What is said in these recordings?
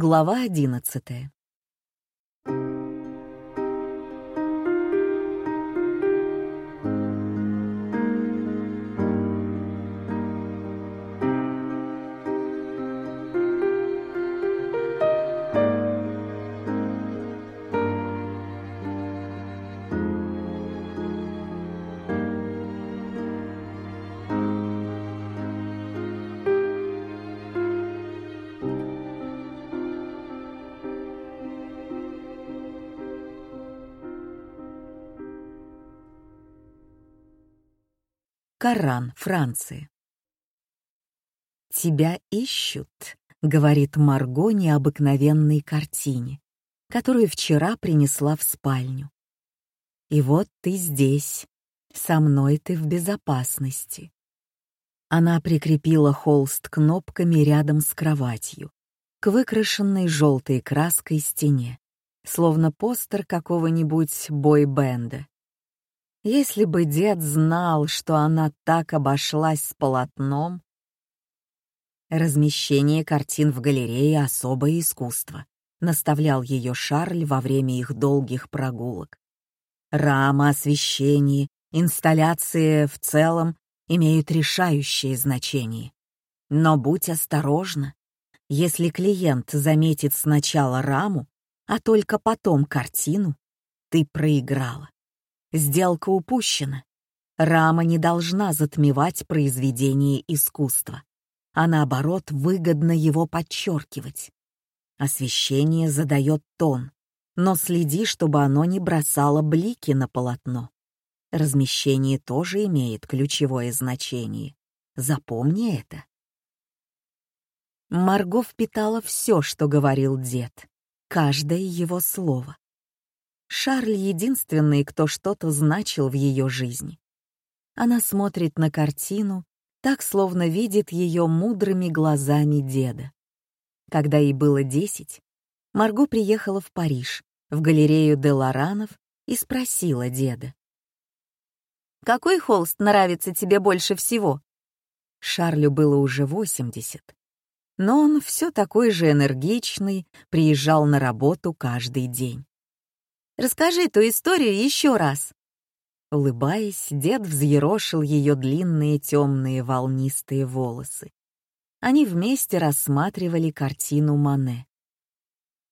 Глава одиннадцатая. Коран, Франция. «Тебя ищут», — говорит Марго необыкновенной картине, которую вчера принесла в спальню. «И вот ты здесь, со мной ты в безопасности». Она прикрепила холст кнопками рядом с кроватью, к выкрашенной желтой краской стене, словно постер какого-нибудь бой-бенда. Если бы дед знал, что она так обошлась с полотном... Размещение картин в галерее — особое искусство, наставлял ее Шарль во время их долгих прогулок. Рама, освещение, инсталляции в целом имеют решающее значение. Но будь осторожна. Если клиент заметит сначала раму, а только потом картину, ты проиграла. Сделка упущена. Рама не должна затмевать произведение искусства, а наоборот выгодно его подчеркивать. Освещение задает тон, но следи, чтобы оно не бросало блики на полотно. Размещение тоже имеет ключевое значение. Запомни это. Марго впитала все, что говорил дед, каждое его слово. Шарль — единственный, кто что-то значил в ее жизни. Она смотрит на картину, так словно видит ее мудрыми глазами деда. Когда ей было десять, Марго приехала в Париж, в галерею де Лоранов, и спросила деда. «Какой холст нравится тебе больше всего?» Шарлю было уже восемьдесят, но он все такой же энергичный, приезжал на работу каждый день. Расскажи эту историю еще раз». Улыбаясь, дед взъерошил ее длинные темные волнистые волосы. Они вместе рассматривали картину Мане.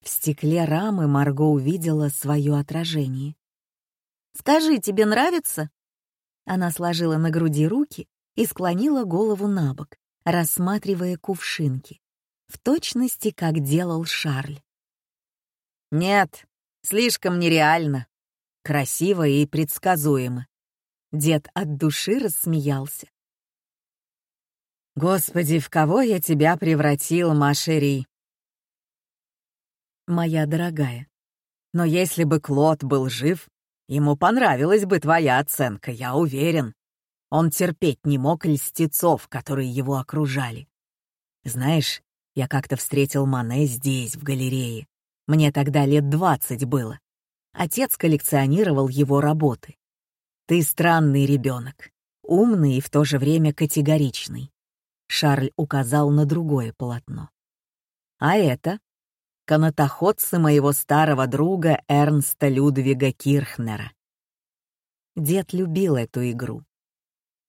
В стекле рамы Марго увидела свое отражение. «Скажи, тебе нравится?» Она сложила на груди руки и склонила голову на бок, рассматривая кувшинки, в точности, как делал Шарль. «Нет», Слишком нереально. Красиво и предсказуемо. Дед от души рассмеялся. «Господи, в кого я тебя превратил, Машери?» «Моя дорогая, но если бы Клод был жив, ему понравилась бы твоя оценка, я уверен. Он терпеть не мог льстецов, которые его окружали. Знаешь, я как-то встретил Мане здесь, в галерее. Мне тогда лет двадцать было. Отец коллекционировал его работы. Ты странный ребенок, умный и в то же время категоричный. Шарль указал на другое полотно. А это — канатоходцы моего старого друга Эрнста Людвига Кирхнера. Дед любил эту игру.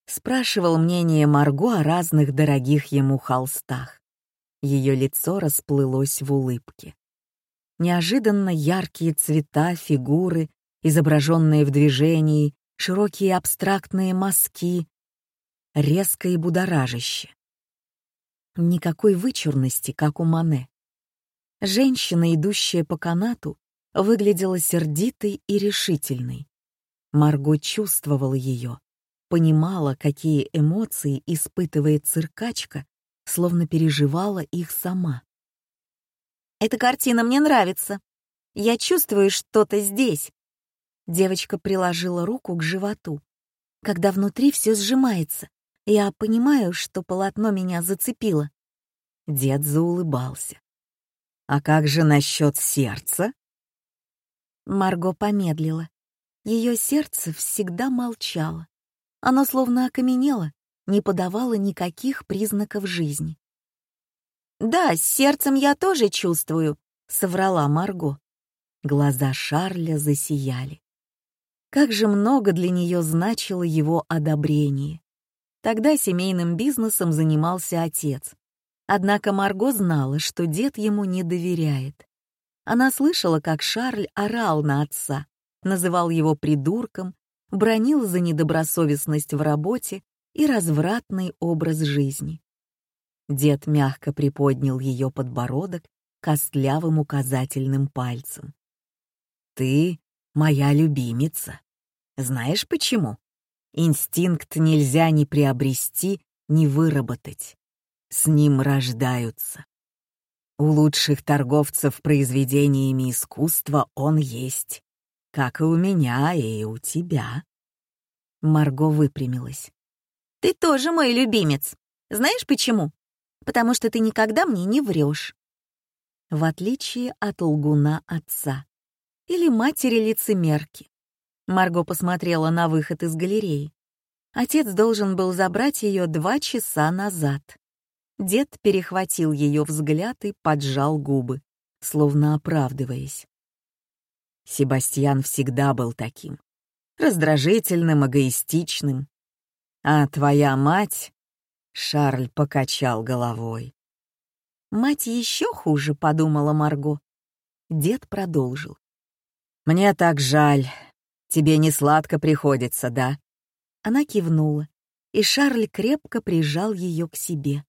Спрашивал мнение Марго о разных дорогих ему холстах. Ее лицо расплылось в улыбке неожиданно яркие цвета, фигуры, изображенные в движении, широкие абстрактные мазки, резко и будоражаще. Никакой вычурности, как у Мане. Женщина, идущая по канату, выглядела сердитой и решительной. Марго чувствовала ее, понимала, какие эмоции испытывает циркачка, словно переживала их сама. Эта картина мне нравится. Я чувствую что-то здесь. Девочка приложила руку к животу. Когда внутри все сжимается, я понимаю, что полотно меня зацепило. Дед заулыбался. «А как же насчет сердца?» Марго помедлила. Ее сердце всегда молчало. Оно словно окаменело, не подавало никаких признаков жизни. «Да, сердцем я тоже чувствую», — соврала Марго. Глаза Шарля засияли. Как же много для нее значило его одобрение. Тогда семейным бизнесом занимался отец. Однако Марго знала, что дед ему не доверяет. Она слышала, как Шарль орал на отца, называл его придурком, бронил за недобросовестность в работе и развратный образ жизни. Дед мягко приподнял ее подбородок костлявым указательным пальцем. «Ты моя любимица. Знаешь почему? Инстинкт нельзя ни приобрести, ни выработать. С ним рождаются. У лучших торговцев произведениями искусства он есть, как и у меня и у тебя». Марго выпрямилась. «Ты тоже мой любимец. Знаешь почему? Потому что ты никогда мне не врешь. В отличие от лгуна отца или матери-лицемерки. Марго посмотрела на выход из галереи. Отец должен был забрать ее два часа назад. Дед перехватил ее взгляд и поджал губы, словно оправдываясь. Себастьян всегда был таким. Раздражительным, эгоистичным. А твоя мать Шарль покачал головой. «Мать еще хуже», — подумала Марго. Дед продолжил. «Мне так жаль. Тебе не сладко приходится, да?» Она кивнула, и Шарль крепко прижал ее к себе.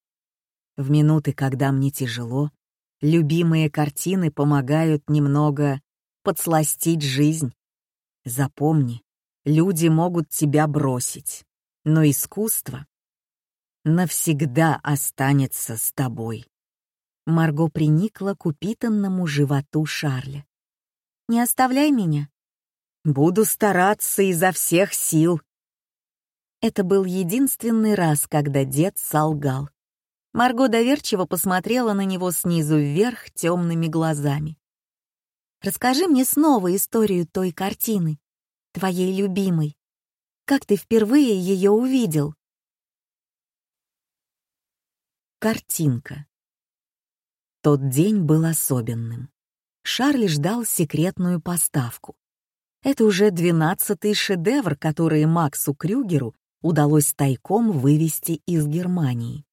В минуты, когда мне тяжело, любимые картины помогают немного подсластить жизнь. Запомни, люди могут тебя бросить, но искусство навсегда останется с тобой». Марго приникла к упитанному животу Шарля. «Не оставляй меня». «Буду стараться изо всех сил». Это был единственный раз, когда дед солгал. Марго доверчиво посмотрела на него снизу вверх темными глазами. «Расскажи мне снова историю той картины, твоей любимой. Как ты впервые ее увидел?» Картинка. Тот день был особенным. Шарль ждал секретную поставку. Это уже двенадцатый шедевр, который Максу Крюгеру удалось тайком вывести из Германии.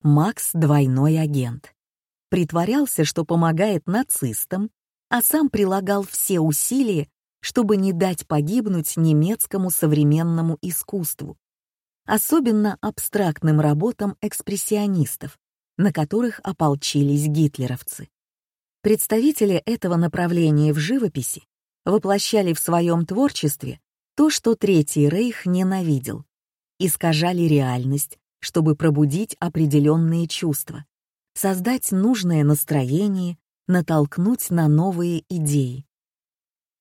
Макс — двойной агент. Притворялся, что помогает нацистам, а сам прилагал все усилия, чтобы не дать погибнуть немецкому современному искусству особенно абстрактным работам экспрессионистов, на которых ополчились гитлеровцы. Представители этого направления в живописи воплощали в своем творчестве то, что Третий Рейх ненавидел, искажали реальность, чтобы пробудить определенные чувства, создать нужное настроение, натолкнуть на новые идеи.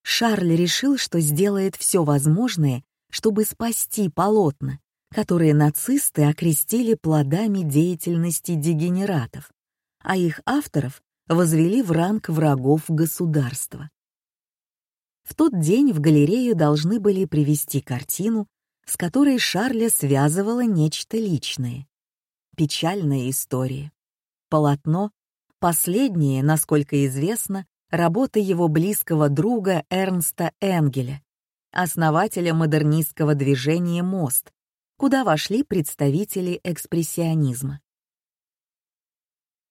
Шарль решил, что сделает все возможное, чтобы спасти полотна, которые нацисты окрестили плодами деятельности дегенератов, а их авторов возвели в ранг врагов государства. В тот день в галерею должны были привезти картину, с которой Шарля связывало нечто личное. Печальная история. Полотно — последнее, насколько известно, работа его близкого друга Эрнста Энгеля, основателя модернистского движения «Мост», куда вошли представители экспрессионизма.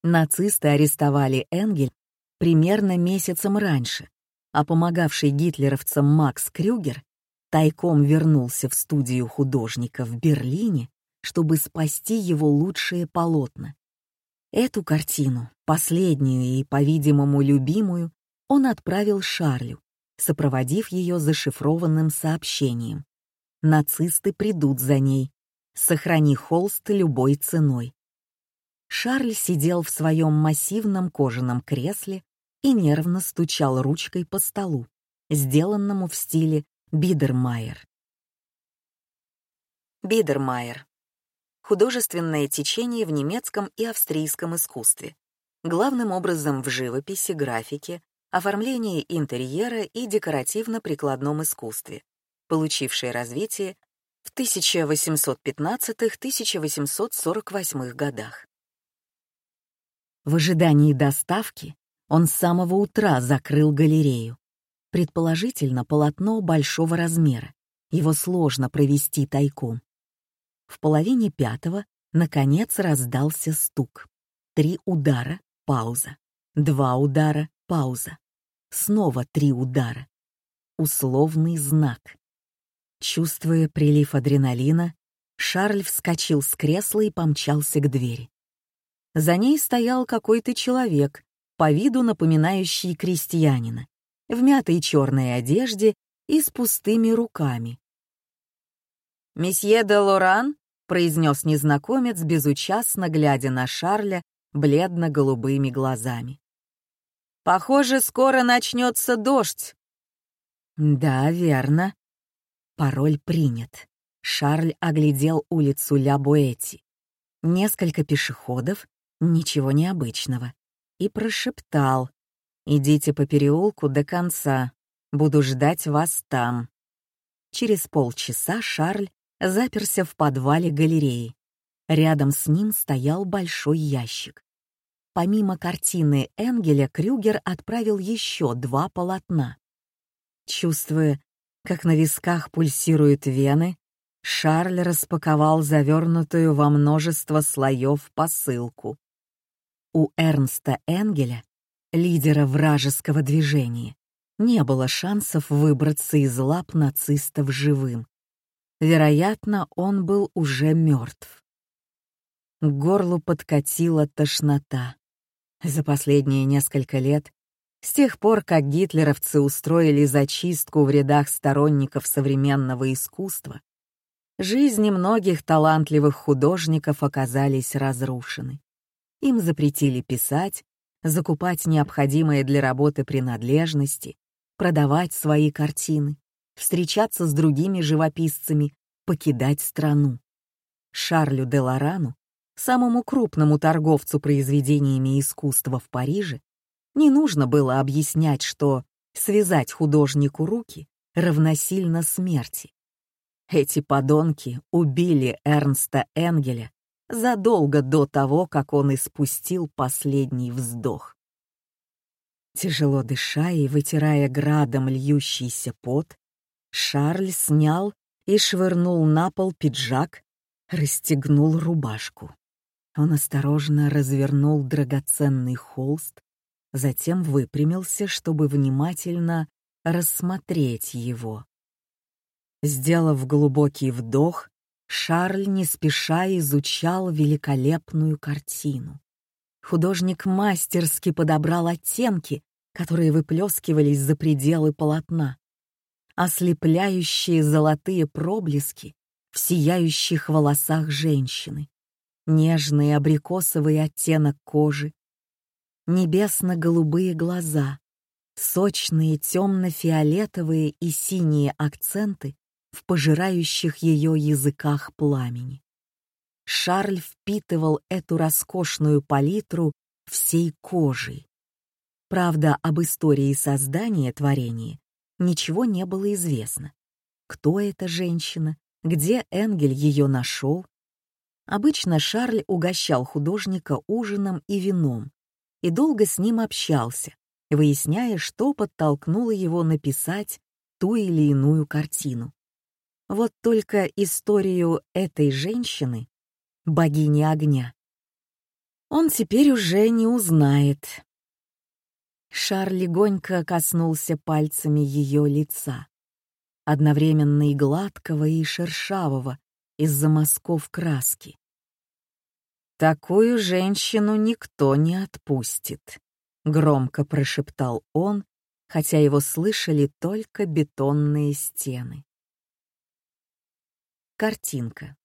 Нацисты арестовали Энгель примерно месяцем раньше, а помогавший гитлеровцам Макс Крюгер тайком вернулся в студию художника в Берлине, чтобы спасти его лучшие полотна. Эту картину, последнюю и, по-видимому, любимую, он отправил Шарлю, сопроводив ее зашифрованным сообщением нацисты придут за ней. Сохрани холст любой ценой. Шарль сидел в своем массивном кожаном кресле и нервно стучал ручкой по столу, сделанному в стиле Бидермайер. Бидермайер. Художественное течение в немецком и австрийском искусстве. Главным образом в живописи, графике, оформлении интерьера и декоративно-прикладном искусстве, получившее развитие в 1815-1848 годах. В ожидании доставки он с самого утра закрыл галерею. Предположительно, полотно большого размера. Его сложно провести тайком. В половине пятого, наконец, раздался стук. Три удара, пауза. Два удара, пауза. Снова три удара. Условный знак. Чувствуя прилив адреналина, Шарль вскочил с кресла и помчался к двери. За ней стоял какой-то человек, по виду напоминающий крестьянина, в мятой черной одежде и с пустыми руками. «Месье де Лоран?» — произнес незнакомец, безучастно глядя на Шарля бледно-голубыми глазами. «Похоже, скоро начнется дождь». «Да, верно». Пароль принят. Шарль оглядел улицу Ля Буэти. Несколько пешеходов, ничего необычного. И прошептал. «Идите по переулку до конца. Буду ждать вас там». Через полчаса Шарль заперся в подвале галереи. Рядом с ним стоял большой ящик. Помимо картины Энгеля, Крюгер отправил еще два полотна. Чувствуя, как на висках пульсируют вены, Шарль распаковал завернутую во множество слоев посылку. У Эрнста Энгеля, лидера вражеского движения, не было шансов выбраться из лап нацистов живым. Вероятно, он был уже мертв. К горлу подкатила тошнота. За последние несколько лет, с тех пор, как гитлеровцы устроили зачистку в рядах сторонников современного искусства, жизни многих талантливых художников оказались разрушены. Им запретили писать, закупать необходимые для работы принадлежности, продавать свои картины, встречаться с другими живописцами, покидать страну. Шарлю де Лорану, самому крупному торговцу произведениями искусства в Париже, не нужно было объяснять, что связать художнику руки равносильно смерти. Эти подонки убили Эрнста Энгеля задолго до того, как он испустил последний вздох. Тяжело дыша и вытирая градом льющийся пот, Шарль снял и швырнул на пол пиджак, расстегнул рубашку. Он осторожно развернул драгоценный холст, затем выпрямился, чтобы внимательно рассмотреть его. Сделав глубокий вдох, Шарль не спеша изучал великолепную картину. Художник мастерски подобрал оттенки, которые выплескивались за пределы полотна. Ослепляющие золотые проблески в сияющих волосах женщины, нежный абрикосовый оттенок кожи, небесно-голубые глаза, сочные темно-фиолетовые и синие акценты в пожирающих ее языках пламени. Шарль впитывал эту роскошную палитру всей кожей. Правда, об истории создания творения ничего не было известно. Кто эта женщина, где Энгель ее нашел? Обычно Шарль угощал художника ужином и вином и долго с ним общался, выясняя, что подтолкнуло его написать ту или иную картину. Вот только историю этой женщины, богини огня, он теперь уже не узнает. Шар легонько коснулся пальцами ее лица, одновременно и гладкого, и шершавого из-за мазков краски. «Такую женщину никто не отпустит», — громко прошептал он, хотя его слышали только бетонные стены. Картинка.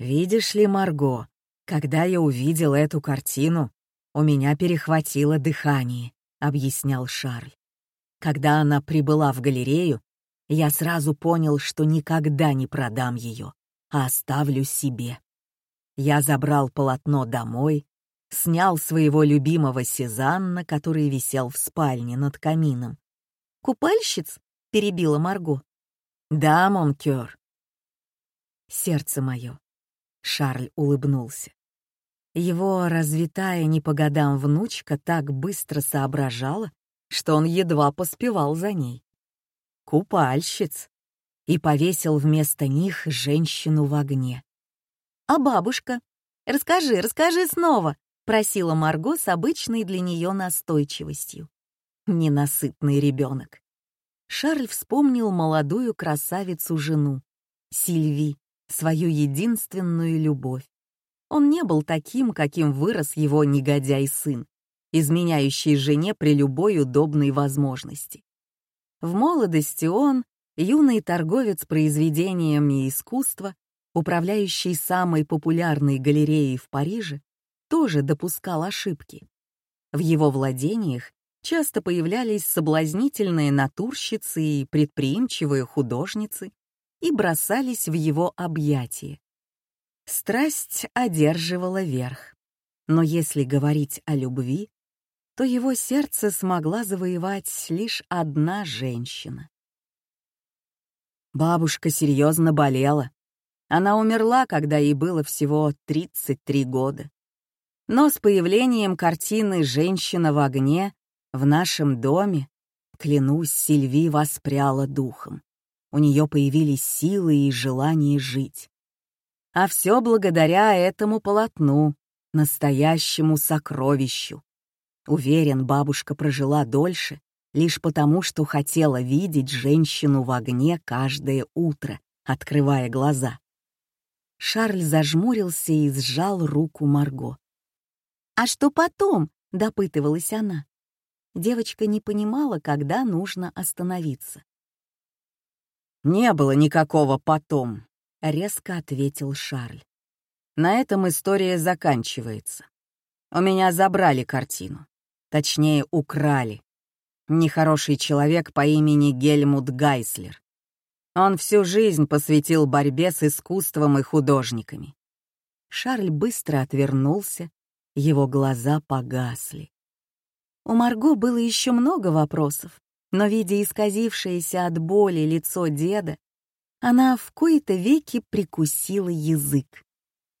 «Видишь ли, Марго, когда я увидел эту картину, у меня перехватило дыхание», — объяснял Шарль. «Когда она прибыла в галерею, я сразу понял, что никогда не продам ее, а оставлю себе. Я забрал полотно домой, снял своего любимого Сезанна, который висел в спальне над камином. «Купальщиц?» — перебила Марго. «Да, монкер, сердце мое. Шарль улыбнулся. Его развитая не по годам внучка так быстро соображала, что он едва поспевал за ней. Купальщиц. И повесил вместо них женщину в огне. «А бабушка? Расскажи, расскажи снова!» — просила Марго с обычной для нее настойчивостью. Ненасытный ребенок. Шарль вспомнил молодую красавицу-жену, Сильви, свою единственную любовь. Он не был таким, каким вырос его негодяй-сын, изменяющий жене при любой удобной возможности. В молодости он, юный торговец произведениями искусства, управляющий самой популярной галереей в Париже, тоже допускал ошибки. В его владениях часто появлялись соблазнительные натурщицы и предприимчивые художницы и бросались в его объятия. Страсть одерживала верх. Но если говорить о любви, то его сердце смогла завоевать лишь одна женщина. Бабушка серьезно болела. Она умерла, когда ей было всего 33 года. Но с появлением картины «Женщина в огне» в нашем доме, клянусь, Сильви воспряла духом. У нее появились силы и желание жить. А все благодаря этому полотну, настоящему сокровищу. Уверен, бабушка прожила дольше, лишь потому, что хотела видеть женщину в огне каждое утро, открывая глаза. Шарль зажмурился и сжал руку Марго. «А что потом?» — допытывалась она. Девочка не понимала, когда нужно остановиться. «Не было никакого «потом», — резко ответил Шарль. «На этом история заканчивается. У меня забрали картину. Точнее, украли. Нехороший человек по имени Гельмут Гайслер. Он всю жизнь посвятил борьбе с искусством и художниками. Шарль быстро отвернулся, его глаза погасли. У Марго было еще много вопросов, но, видя исказившееся от боли лицо деда, она в кои-то веки прикусила язык.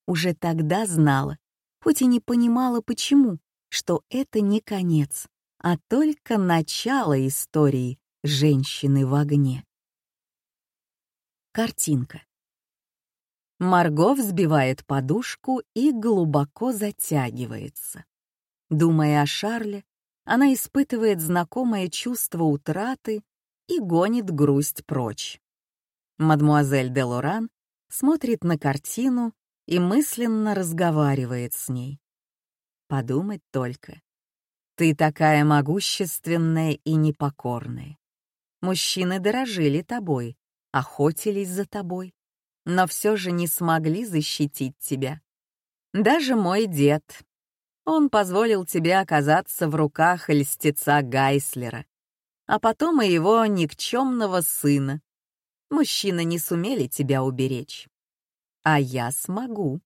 Уже тогда знала, хоть и не понимала почему, что это не конец, а только начало истории женщины в огне. Картинка. Марго взбивает подушку и глубоко затягивается. Думая о Шарле, она испытывает знакомое чувство утраты и гонит грусть прочь. Мадмуазель де Лоран смотрит на картину и мысленно разговаривает с ней. Подумать только. Ты такая могущественная и непокорная. Мужчины дорожили тобой, охотились за тобой, но все же не смогли защитить тебя. Даже мой дед. Он позволил тебе оказаться в руках льстеца Гайслера, а потом и его никчемного сына. Мужчины не сумели тебя уберечь. А я смогу.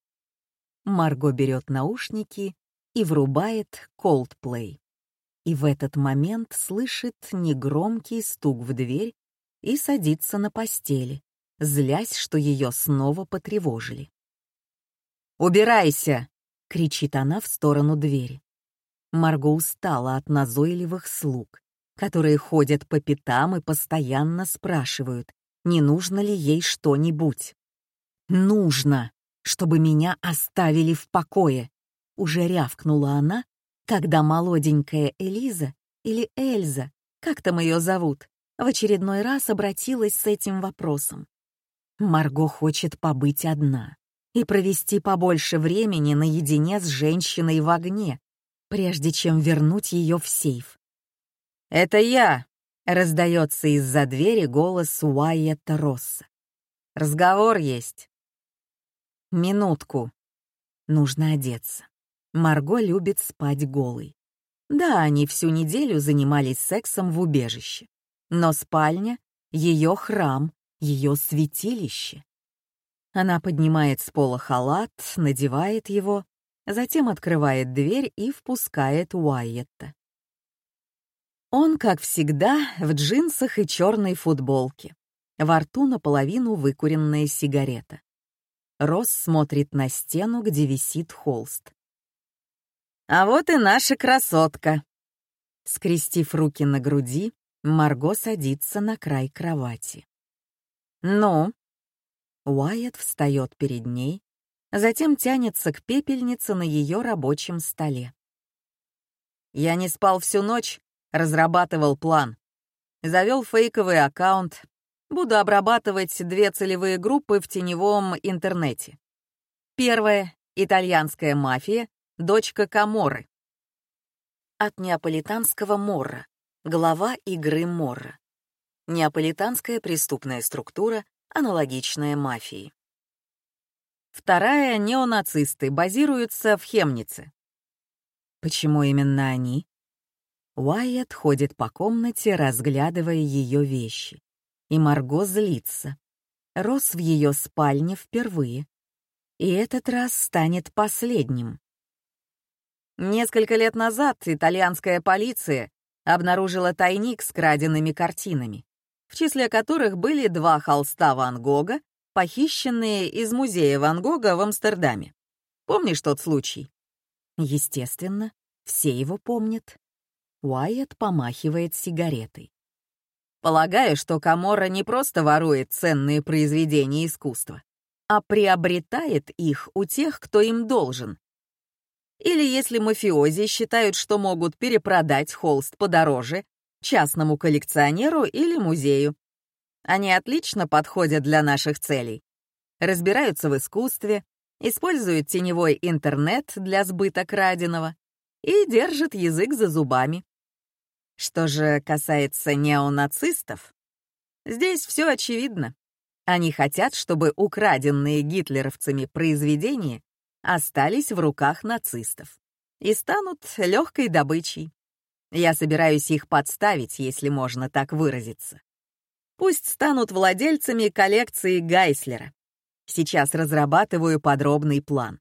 Марго берет наушники и врубает Coldplay. И в этот момент слышит негромкий стук в дверь и садится на постели, злясь, что ее снова потревожили. «Убирайся!» — кричит она в сторону двери. Марго устала от назойливых слуг, которые ходят по пятам и постоянно спрашивают, не нужно ли ей что-нибудь. «Нужно, чтобы меня оставили в покое», уже рявкнула она, когда молоденькая Элиза или Эльза, как там ее зовут, в очередной раз обратилась с этим вопросом. Марго хочет побыть одна и провести побольше времени наедине с женщиной в огне, прежде чем вернуть ее в сейф. «Это я!» — раздается из-за двери голос Уайета Росса. «Разговор есть». «Минутку. Нужно одеться. Марго любит спать голой. Да, они всю неделю занимались сексом в убежище. Но спальня — ее храм, ее святилище. Она поднимает с пола халат, надевает его, затем открывает дверь и впускает Уайетта. Он, как всегда, в джинсах и черной футболке. Во рту наполовину выкуренная сигарета. Росс смотрит на стену, где висит холст А вот и наша красотка. Скрестив руки на груди, Марго садится на край кровати. «Ну?» Уайт встает перед ней, затем тянется к пепельнице на ее рабочем столе. «Я не спал всю ночь, разрабатывал план. Завел фейковый аккаунт. Буду обрабатывать две целевые группы в теневом интернете. Первая — итальянская мафия, дочка Каморы. От неаполитанского Морра, глава игры Морра. Неаполитанская преступная структура, аналогичная мафии. Вторая — неонацисты, базируются в Хемнице. Почему именно они? Уайет ходит по комнате, разглядывая ее вещи. И Марго злится. Рос в ее спальне впервые. И этот раз станет последним. Несколько лет назад итальянская полиция обнаружила тайник с краденными картинами, в числе которых были два холста Ван Гога, похищенные из музея Ван Гога в Амстердаме. Помнишь тот случай? Естественно, все его помнят. Уайт помахивает сигаретой. Полагаю, что Камора не просто ворует ценные произведения искусства, а приобретает их у тех, кто им должен, или если мафиози считают, что могут перепродать холст подороже частному коллекционеру или музею. Они отлично подходят для наших целей. Разбираются в искусстве, используют теневой интернет для сбыта краденого и держат язык за зубами. Что же касается неонацистов, здесь все очевидно. Они хотят, чтобы украденные гитлеровцами произведения остались в руках нацистов и станут легкой добычей. Я собираюсь их подставить, если можно так выразиться. Пусть станут владельцами коллекции Гайслера. Сейчас разрабатываю подробный план.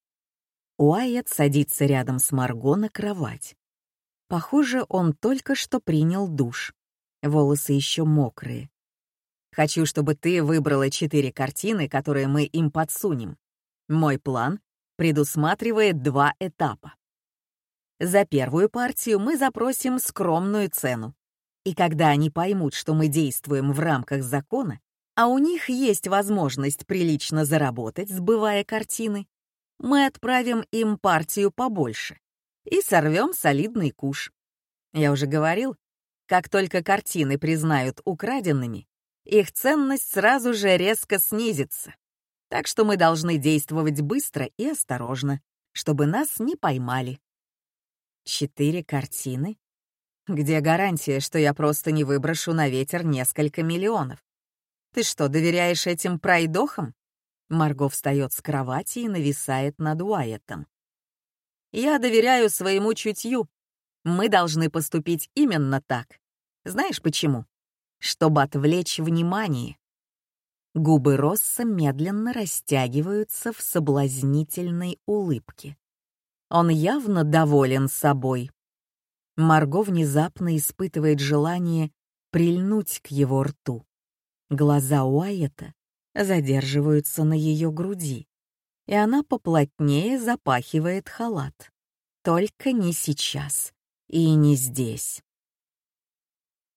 Уайт садится рядом с Марго на кровать. Похоже, он только что принял душ. Волосы еще мокрые. Хочу, чтобы ты выбрала четыре картины, которые мы им подсунем. Мой план предусматривает два этапа. За первую партию мы запросим скромную цену. И когда они поймут, что мы действуем в рамках закона, а у них есть возможность прилично заработать, сбывая картины, мы отправим им партию побольше и сорвем солидный куш. Я уже говорил, как только картины признают украденными, их ценность сразу же резко снизится. Так что мы должны действовать быстро и осторожно, чтобы нас не поймали. Четыре картины? Где гарантия, что я просто не выброшу на ветер несколько миллионов? Ты что, доверяешь этим пройдохам? Марго встает с кровати и нависает над Уайетом. Я доверяю своему чутью. Мы должны поступить именно так. Знаешь почему? Чтобы отвлечь внимание. Губы Росса медленно растягиваются в соблазнительной улыбке. Он явно доволен собой. Марго внезапно испытывает желание прильнуть к его рту. Глаза Уайета задерживаются на ее груди, и она поплотнее запахивает халат. Только не сейчас и не здесь.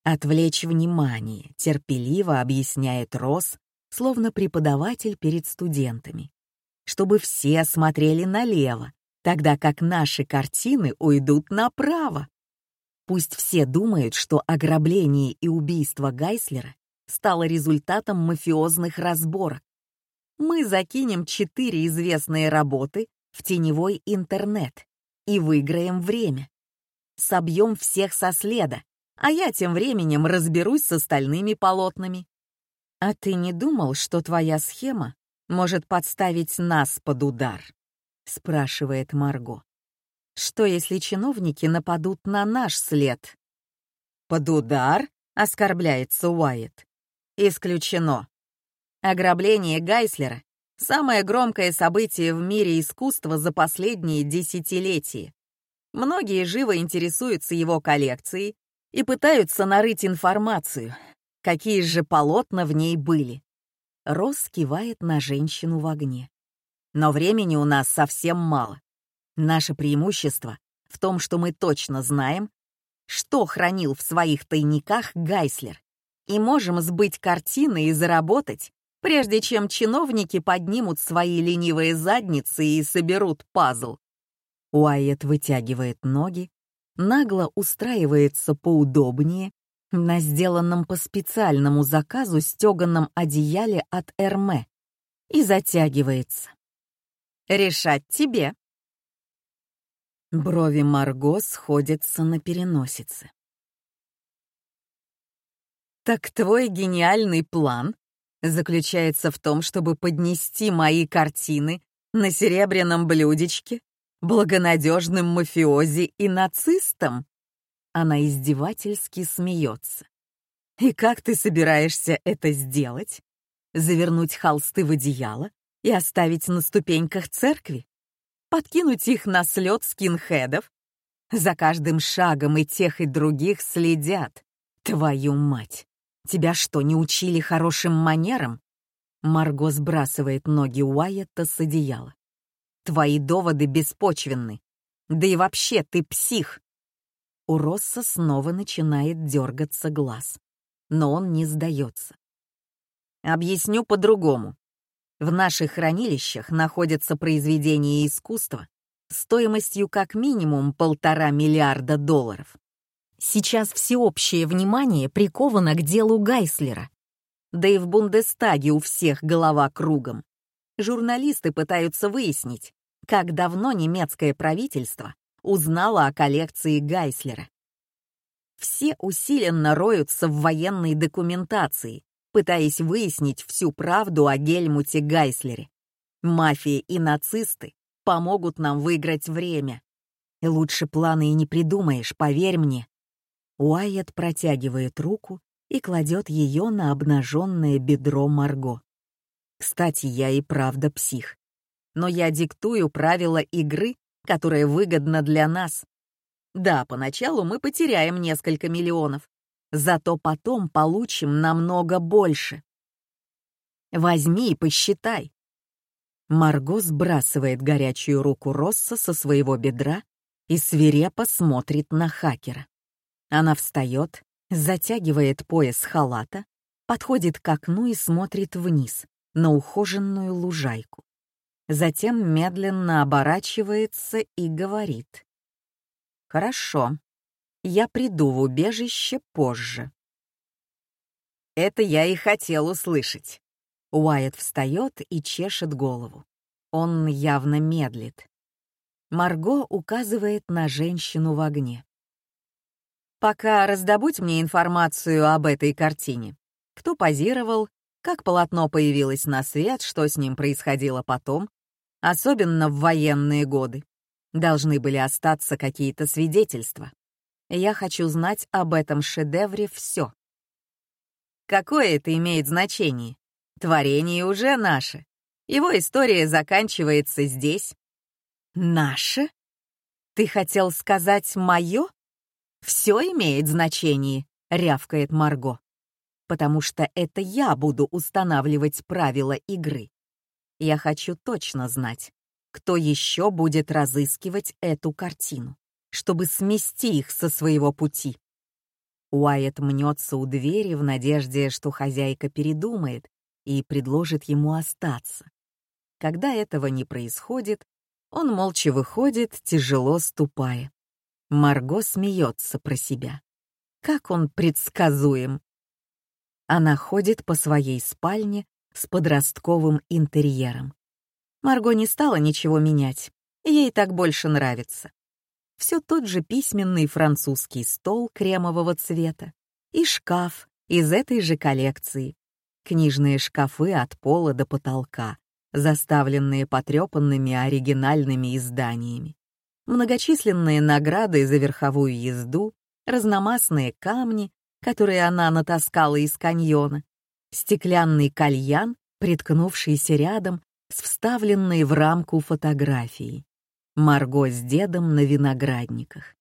Отвлечь внимание, терпеливо объясняет Росс, словно преподаватель перед студентами, чтобы все смотрели налево, тогда как наши картины уйдут направо. Пусть все думают, что ограбление и убийство Гайслера стало результатом мафиозных разборок. Мы закинем четыре известные работы в теневой интернет и выиграем время. Собьем всех со следа, а я тем временем разберусь с остальными полотнами. «А ты не думал, что твоя схема может подставить нас под удар?» — спрашивает Марго. «Что, если чиновники нападут на наш след?» «Под удар?» — оскорбляется Уайт. «Исключено. Ограбление Гайслера — самое громкое событие в мире искусства за последние десятилетия. Многие живо интересуются его коллекцией и пытаются нарыть информацию, Какие же полотна в ней были. Рос кивает на женщину в огне. Но времени у нас совсем мало. Наше преимущество в том, что мы точно знаем, что хранил в своих тайниках Гайслер, и можем сбыть картины и заработать, прежде чем чиновники поднимут свои ленивые задницы и соберут пазл. Уайет вытягивает ноги, нагло устраивается поудобнее на сделанном по специальному заказу стеганом одеяле от Эрме и затягивается. «Решать тебе». Брови Марго сходятся на переносице. «Так твой гениальный план заключается в том, чтобы поднести мои картины на серебряном блюдечке благонадежным мафиози и нацистам?» Она издевательски смеется. «И как ты собираешься это сделать? Завернуть холсты в одеяло и оставить на ступеньках церкви? Подкинуть их на слет скинхедов? За каждым шагом и тех, и других следят. Твою мать! Тебя что, не учили хорошим манерам?» Марго сбрасывает ноги Уайетта с одеяла. «Твои доводы беспочвенны. Да и вообще ты псих!» У Росса снова начинает дергаться глаз, но он не сдается. Объясню по-другому. В наших хранилищах находятся произведения искусства стоимостью как минимум полтора миллиарда долларов. Сейчас всеобщее внимание приковано к делу Гайслера. Да и в Бундестаге у всех голова кругом. Журналисты пытаются выяснить, как давно немецкое правительство узнала о коллекции Гайслера. Все усиленно роются в военной документации, пытаясь выяснить всю правду о Гельмуте Гайслере. Мафия и нацисты помогут нам выиграть время. И лучше планы и не придумаешь, поверь мне. Уайет протягивает руку и кладет ее на обнаженное бедро Марго. Кстати, я и правда псих. Но я диктую правила игры которое выгодно для нас. Да, поначалу мы потеряем несколько миллионов, зато потом получим намного больше. Возьми и посчитай. Марго сбрасывает горячую руку Росса со своего бедра и свирепо смотрит на хакера. Она встает, затягивает пояс халата, подходит к окну и смотрит вниз, на ухоженную лужайку затем медленно оборачивается и говорит. «Хорошо, я приду в убежище позже». Это я и хотел услышать. Уайт встает и чешет голову. Он явно медлит. Марго указывает на женщину в огне. «Пока раздобудь мне информацию об этой картине. Кто позировал, как полотно появилось на свет, что с ним происходило потом, особенно в военные годы. Должны были остаться какие-то свидетельства. Я хочу знать об этом шедевре все. Какое это имеет значение? Творение уже наше. Его история заканчивается здесь. Наше? Ты хотел сказать «моё»? Все имеет значение, рявкает Марго. Потому что это я буду устанавливать правила игры. Я хочу точно знать, кто еще будет разыскивать эту картину, чтобы смести их со своего пути. Уайт мнется у двери в надежде, что хозяйка передумает и предложит ему остаться. Когда этого не происходит, он молча выходит, тяжело ступая. Марго смеется про себя. Как он предсказуем. Она ходит по своей спальне, с подростковым интерьером. Марго не стала ничего менять, ей так больше нравится. Все тот же письменный французский стол кремового цвета и шкаф из этой же коллекции. Книжные шкафы от пола до потолка, заставленные потрепанными оригинальными изданиями. Многочисленные награды за верховую езду, разномастные камни, которые она натаскала из каньона, стеклянный кальян, приткнувшийся рядом с вставленной в рамку фотографией. Марго с дедом на виноградниках.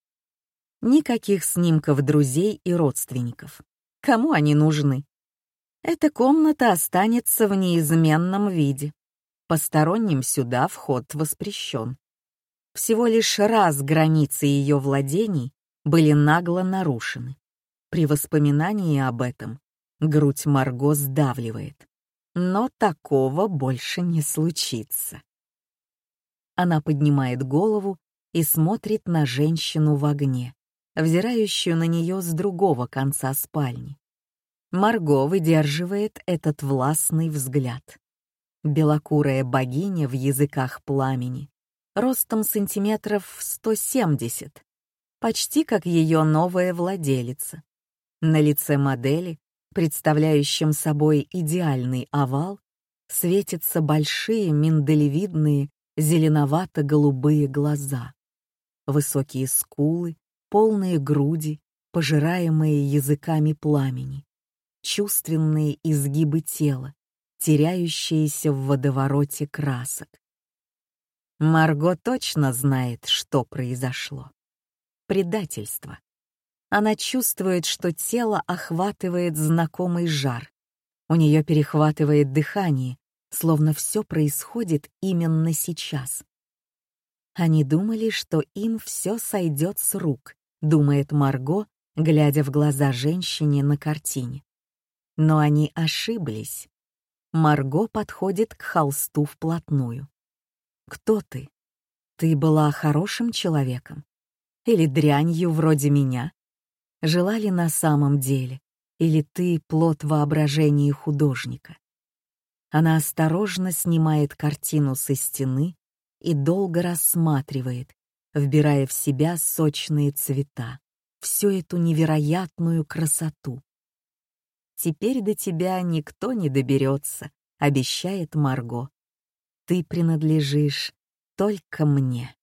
Никаких снимков друзей и родственников. Кому они нужны? Эта комната останется в неизменном виде. Посторонним сюда вход воспрещен. Всего лишь раз границы ее владений были нагло нарушены. При воспоминании об этом грудь Марго сдавливает. Но такого больше не случится. Она поднимает голову и смотрит на женщину в огне, взирающую на нее с другого конца спальни. Марго выдерживает этот властный взгляд. Белокурая богиня в языках пламени, ростом сантиметров 170, почти как ее новая владелица. На лице модели, представляющем собой идеальный овал, светятся большие миндалевидные зеленовато-голубые глаза, высокие скулы, полные груди, пожираемые языками пламени чувственные изгибы тела, теряющиеся в водовороте красок. Марго точно знает, что произошло. Предательство. Она чувствует, что тело охватывает знакомый жар. У нее перехватывает дыхание, словно все происходит именно сейчас. Они думали, что им все сойдет с рук, думает Марго, глядя в глаза женщине на картине. Но они ошиблись. Марго подходит к холсту вплотную. «Кто ты? Ты была хорошим человеком? Или дрянью вроде меня? Жила ли на самом деле? Или ты плод воображения художника?» Она осторожно снимает картину со стены и долго рассматривает, вбирая в себя сочные цвета, всю эту невероятную красоту. Теперь до тебя никто не доберется, обещает Марго. Ты принадлежишь только мне.